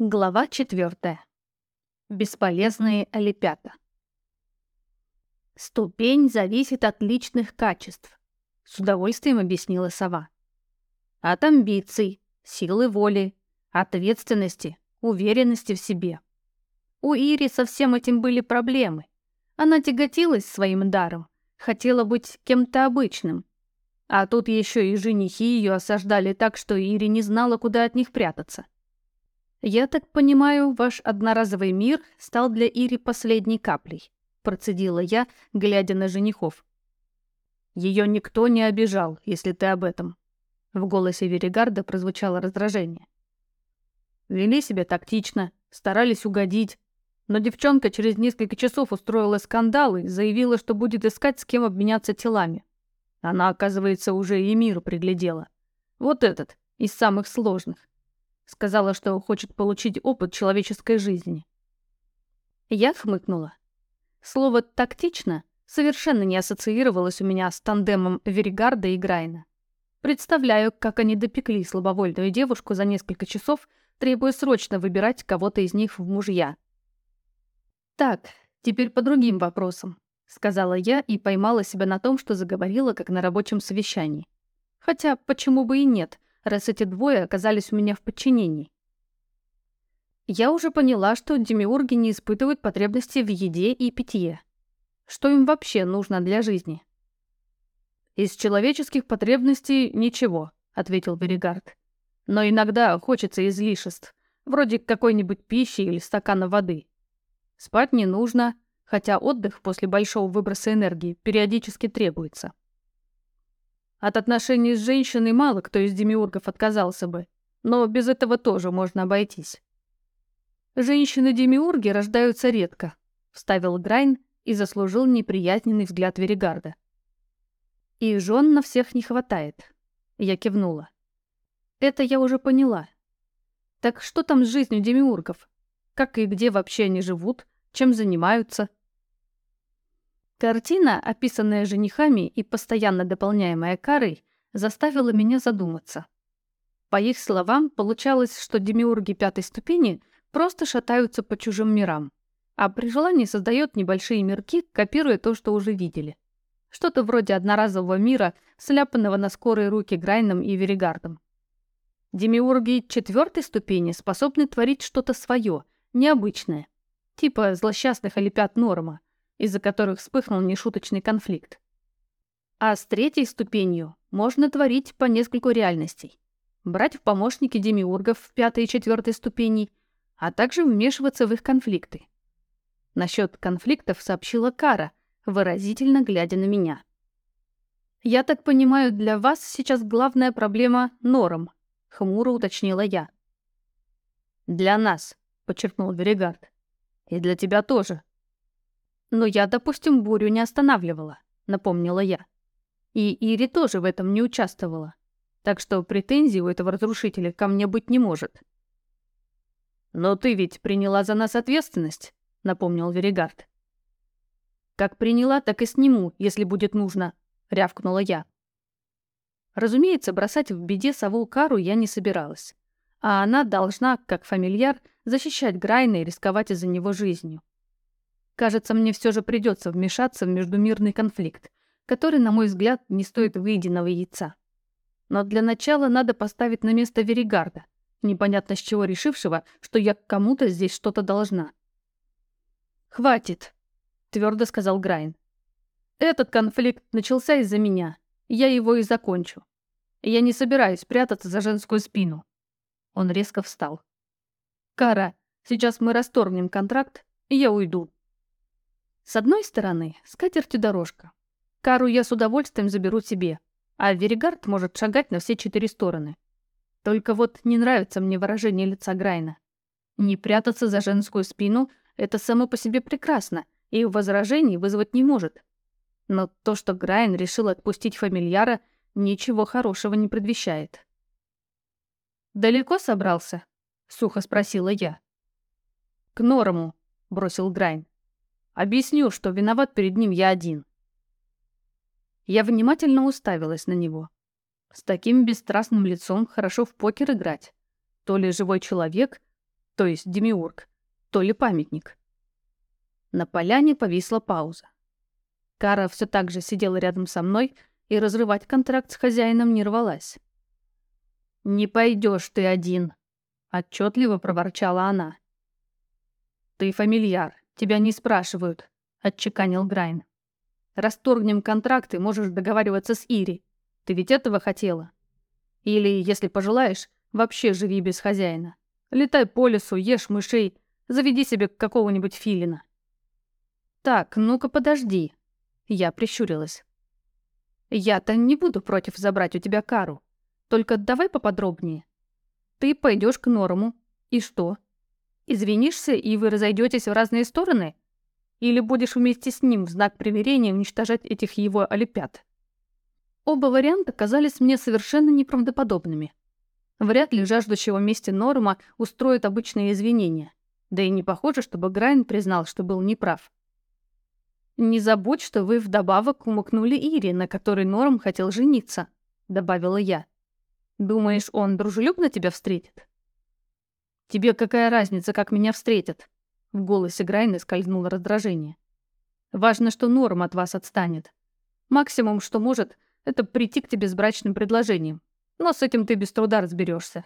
Глава четвертая. Бесполезные олепята. Ступень зависит от личных качеств, с удовольствием объяснила сова. От амбиций, силы воли, ответственности, уверенности в себе. У Ири со всем этим были проблемы. Она тяготилась своим даром, хотела быть кем-то обычным. А тут еще и женихи ее осаждали так, что Ири не знала, куда от них прятаться. «Я так понимаю, ваш одноразовый мир стал для Ири последней каплей», процедила я, глядя на женихов. Ее никто не обижал, если ты об этом. В голосе Веригарда прозвучало раздражение. Вели себя тактично, старались угодить, но девчонка через несколько часов устроила скандал и заявила, что будет искать, с кем обменяться телами. Она, оказывается, уже и миру приглядела. Вот этот, из самых сложных. Сказала, что хочет получить опыт человеческой жизни. Я хмыкнула. Слово «тактично» совершенно не ассоциировалось у меня с тандемом Веригарда и Грайна. Представляю, как они допекли слабовольную девушку за несколько часов, требуя срочно выбирать кого-то из них в мужья. «Так, теперь по другим вопросам», — сказала я и поймала себя на том, что заговорила, как на рабочем совещании. Хотя, почему бы и нет, раз эти двое оказались у меня в подчинении. Я уже поняла, что демиурги не испытывают потребности в еде и питье. Что им вообще нужно для жизни? «Из человеческих потребностей ничего», — ответил Берегард. «Но иногда хочется излишеств, вроде какой-нибудь пищи или стакана воды. Спать не нужно, хотя отдых после большого выброса энергии периодически требуется. От отношений с женщиной мало кто из демиургов отказался бы, но без этого тоже можно обойтись. «Женщины-демиурги рождаются редко», — вставил Грайн и заслужил неприятный взгляд Веригарда. «И жен на всех не хватает», — я кивнула. «Это я уже поняла. Так что там с жизнью демиургов? Как и где вообще они живут? Чем занимаются?» Картина, описанная женихами и постоянно дополняемая карой, заставила меня задуматься. По их словам, получалось, что демиурги пятой ступени просто шатаются по чужим мирам, а при желании создают небольшие мирки, копируя то, что уже видели. Что-то вроде одноразового мира, сляпанного на скорые руки Грайном и Веригардом. Демиурги четвертой ступени способны творить что-то свое, необычное, типа злосчастных олепят Норма, из-за которых вспыхнул нешуточный конфликт. А с третьей ступенью можно творить по нескольку реальностей. Брать в помощники демиургов в пятой и четвертой ступени, а также вмешиваться в их конфликты. Насчет конфликтов сообщила Кара, выразительно глядя на меня. «Я так понимаю, для вас сейчас главная проблема — норм», — хмуро уточнила я. «Для нас», — подчеркнул Веригард. «И для тебя тоже», но я, допустим, бурю не останавливала, напомнила я. И Ири тоже в этом не участвовала. Так что претензий у этого разрушителя ко мне быть не может. «Но ты ведь приняла за нас ответственность», — напомнил Веригард. «Как приняла, так и сниму, если будет нужно», — рявкнула я. Разумеется, бросать в беде сову Кару я не собиралась. А она должна, как фамильяр, защищать Грайна и рисковать из-за него жизнью. Кажется, мне все же придется вмешаться в междумирный конфликт, который, на мой взгляд, не стоит выеденного яйца. Но для начала надо поставить на место Веригарда, непонятно с чего решившего, что я кому-то здесь что-то должна. «Хватит», — твердо сказал Грайн. «Этот конфликт начался из-за меня. Я его и закончу. Я не собираюсь прятаться за женскую спину». Он резко встал. «Кара, сейчас мы расторгнем контракт, и я уйду. С одной стороны, скатертью дорожка. Кару я с удовольствием заберу себе, а Веригард может шагать на все четыре стороны. Только вот не нравится мне выражение лица Грайна. Не прятаться за женскую спину — это само по себе прекрасно и возражений вызвать не может. Но то, что Грайн решил отпустить фамильяра, ничего хорошего не предвещает. «Далеко собрался?» — сухо спросила я. «К Норму», — бросил Грайн. Объясню, что виноват перед ним я один. Я внимательно уставилась на него. С таким бесстрастным лицом хорошо в покер играть. То ли живой человек, то есть демиург, то ли памятник. На поляне повисла пауза. Кара все так же сидела рядом со мной и разрывать контракт с хозяином не рвалась. «Не пойдешь ты один», — отчетливо проворчала она. «Ты фамильяр, тебя не спрашивают», — отчеканил Грайн. «Расторгнем контракт и можешь договариваться с Ири. Ты ведь этого хотела? Или, если пожелаешь, вообще живи без хозяина. Летай по лесу, ешь мышей, заведи себе какого-нибудь филина». «Так, ну-ка подожди». Я прищурилась. «Я-то не буду против забрать у тебя кару. Только давай поподробнее. Ты пойдешь к Норму. И что? Извинишься, и вы разойдетесь в разные стороны? Или будешь вместе с ним в знак примирения уничтожать этих его олепят?» Оба варианта казались мне совершенно неправдоподобными. Вряд ли жаждущего мести Норма устроит обычные извинения. Да и не похоже, чтобы Грайн признал, что был неправ. «Не забудь, что вы вдобавок умыкнули Ири, на которой Норм хотел жениться», — добавила я. «Думаешь, он дружелюбно тебя встретит?» «Тебе какая разница, как меня встретят?» В голосе Грайны скользнуло раздражение. «Важно, что Норм от вас отстанет. Максимум, что может, это прийти к тебе с брачным предложением. Но с этим ты без труда разберешься.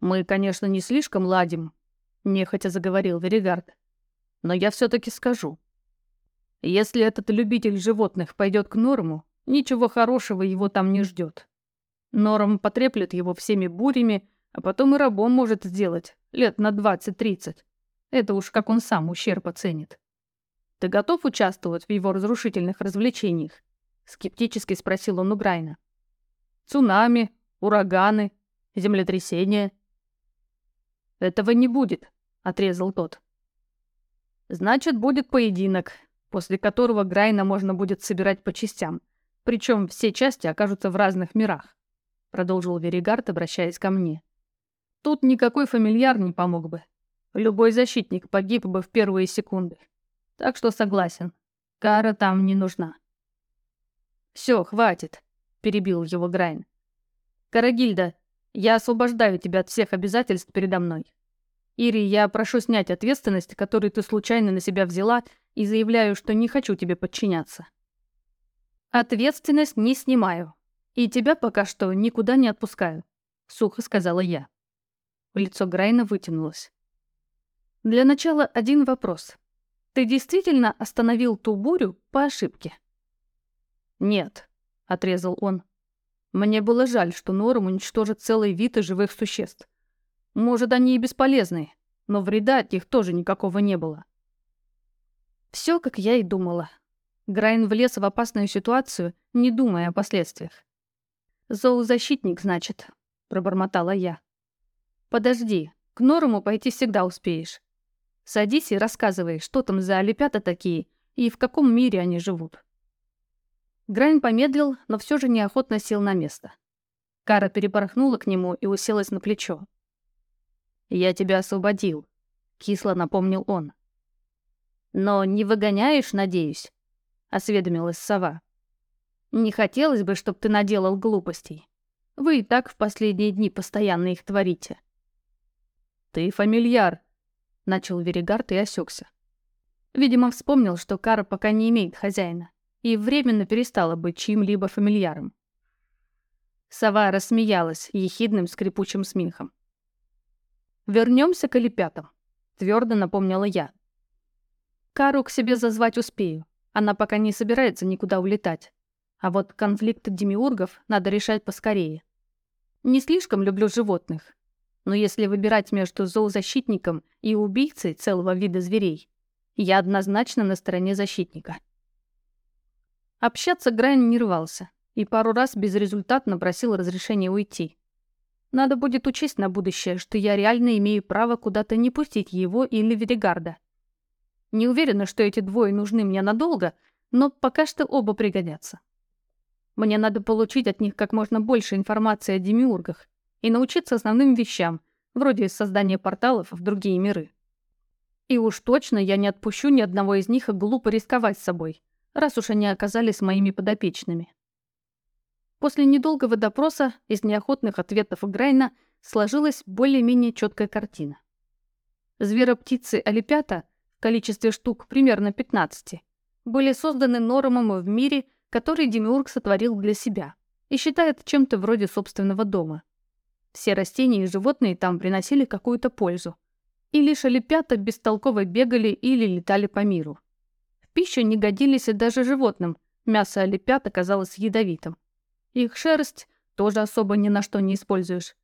«Мы, конечно, не слишком ладим», — нехотя заговорил Веригард. «Но я все таки скажу. Если этот любитель животных пойдет к Норму, ничего хорошего его там не ждет. Норм потреплет его всеми бурями, а потом и рабом может сделать, лет на 20-30. Это уж как он сам ущерб оценит. Ты готов участвовать в его разрушительных развлечениях? Скептически спросил он у Грайна. Цунами, ураганы, землетрясения. Этого не будет, отрезал тот. Значит, будет поединок, после которого Грайна можно будет собирать по частям, причем все части окажутся в разных мирах», — продолжил Веригард, обращаясь ко мне. «Тут никакой фамильяр не помог бы. Любой защитник погиб бы в первые секунды. Так что согласен, кара там не нужна». «Все, хватит», — перебил его Грайн. «Карагильда, я освобождаю тебя от всех обязательств передо мной. Ири, я прошу снять ответственность, которую ты случайно на себя взяла, и заявляю, что не хочу тебе подчиняться. Ответственность не снимаю. И тебя пока что никуда не отпускаю, сухо сказала я. Лицо Грайна вытянулось. Для начала один вопрос. Ты действительно остановил ту бурю по ошибке? Нет, отрезал он. Мне было жаль, что Норм уничтожит целый вид живых существ. Может, они и бесполезны, но вреда от них тоже никакого не было. Все, как я и думала. Грайн влез в опасную ситуацию, не думая о последствиях. «Зоозащитник, значит», — пробормотала я. «Подожди, к Норому пойти всегда успеешь. Садись и рассказывай, что там за олепята такие и в каком мире они живут». Грайн помедлил, но все же неохотно сел на место. Кара перепорхнула к нему и уселась на плечо. «Я тебя освободил», — кисло напомнил он. «Но не выгоняешь, надеюсь?» — осведомилась сова. «Не хотелось бы, чтобы ты наделал глупостей. Вы и так в последние дни постоянно их творите». «Ты фамильяр», — начал Веригард и осекся. Видимо, вспомнил, что Кара пока не имеет хозяина, и временно перестала быть чьим-либо фамильяром. Сова рассмеялась ехидным скрипучим смехом. Вернемся к олепятам», — твердо напомнила я. «Кару к себе зазвать успею. Она пока не собирается никуда улетать. А вот конфликт демиургов надо решать поскорее. Не слишком люблю животных, но если выбирать между зоозащитником и убийцей целого вида зверей, я однозначно на стороне защитника». Общаться Грайн не рвался и пару раз безрезультатно просил разрешения уйти. Надо будет учесть на будущее, что я реально имею право куда-то не пустить его или Веригарда. Не уверена, что эти двое нужны мне надолго, но пока что оба пригодятся. Мне надо получить от них как можно больше информации о демиургах и научиться основным вещам, вроде создания порталов в другие миры. И уж точно я не отпущу ни одного из них глупо рисковать собой, раз уж они оказались моими подопечными. После недолгого допроса из неохотных ответов Грайна сложилась более-менее четкая картина. Звероптицы алипята в количестве штук примерно 15 были созданы Нормом в мире, который Демиург сотворил для себя и считает чем-то вроде собственного дома. Все растения и животные там приносили какую-то пользу. И лишь алипята бестолково бегали или летали по миру. В пищу не годились и даже животным, мясо алипят оказалось ядовитым. Их шерсть тоже особо ни на что не используешь.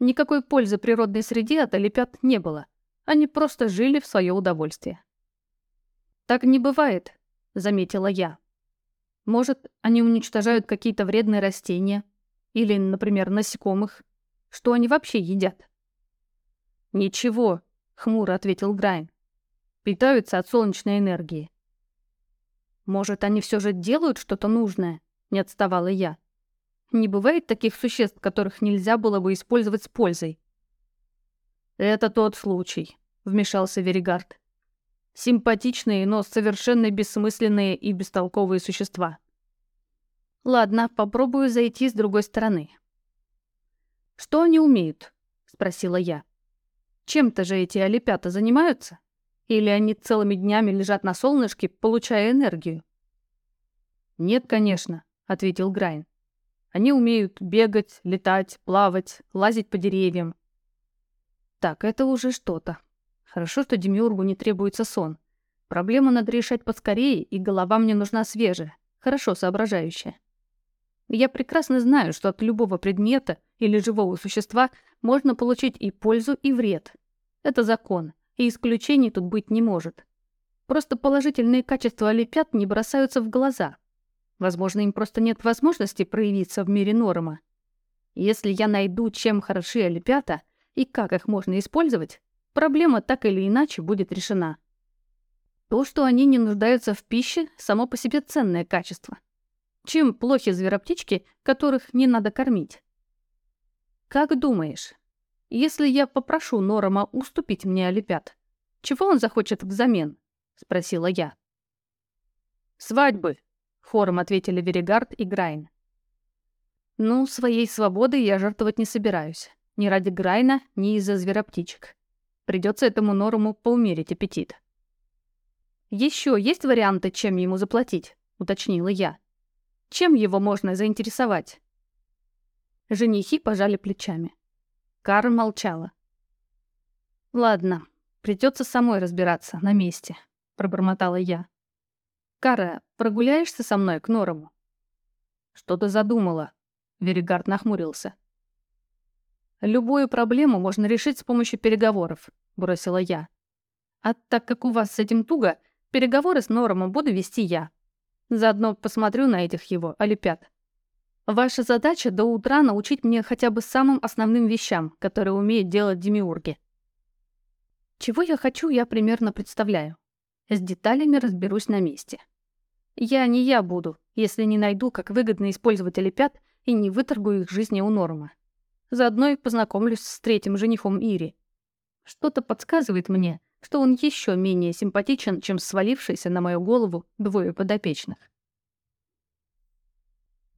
Никакой пользы природной среде от алипят не было. Они просто жили в свое удовольствие. «Так не бывает», — заметила я. «Может, они уничтожают какие-то вредные растения? Или, например, насекомых? Что они вообще едят?» «Ничего», — хмуро ответил Грайн. «Питаются от солнечной энергии». «Может, они все же делают что-то нужное?» — не отставала я. Не бывает таких существ, которых нельзя было бы использовать с пользой. «Это тот случай», — вмешался Веригард. «Симпатичные, но совершенно бессмысленные и бестолковые существа». «Ладно, попробую зайти с другой стороны». «Что они умеют?» — спросила я. «Чем-то же эти олепята занимаются? Или они целыми днями лежат на солнышке, получая энергию?» «Нет, конечно», — ответил Грайн. Они умеют бегать, летать, плавать, лазить по деревьям. Так, это уже что-то. Хорошо, что Демиургу не требуется сон. Проблему надо решать поскорее, и голова мне нужна свежая, хорошо соображающая. Я прекрасно знаю, что от любого предмета или живого существа можно получить и пользу, и вред. Это закон, и исключений тут быть не может. Просто положительные качества олепят не бросаются в глаза — Возможно, им просто нет возможности проявиться в мире норма. Если я найду, чем хороши олепята и как их можно использовать, проблема так или иначе будет решена. То, что они не нуждаются в пище, само по себе ценное качество. Чем плохи звероптички, которых не надо кормить? Как думаешь, если я попрошу Норома уступить мне олепят, чего он захочет взамен? Спросила я. Свадьбы, Хором ответили Веригард и Грайн. Ну, своей свободой я жертвовать не собираюсь. Ни ради Грайна, ни из-за звероптичек. Придется этому Норому поумерить аппетит. Еще есть варианты, чем ему заплатить? Уточнила я. Чем его можно заинтересовать? Женихи пожали плечами. Кара молчала. «Ладно, придется самой разбираться на месте», — пробормотала я. «Кара, прогуляешься со мной к Норому?» «Что ты задумала?» Веригард нахмурился. «Любую проблему можно решить с помощью переговоров», — бросила я. «А так как у вас с этим туго, переговоры с Нормом буду вести я. Заодно посмотрю на этих его олипят. Ваша задача до утра научить мне хотя бы самым основным вещам, которые умеют делать демиурги. Чего я хочу, я примерно представляю. С деталями разберусь на месте. Я не я буду, если не найду, как выгодно использовать олепят и не выторгую их жизни у Норма. Заодно и познакомлюсь с третьим женихом Ири. Что-то подсказывает мне, что он еще менее симпатичен, чем свалившийся на мою голову двое подопечных.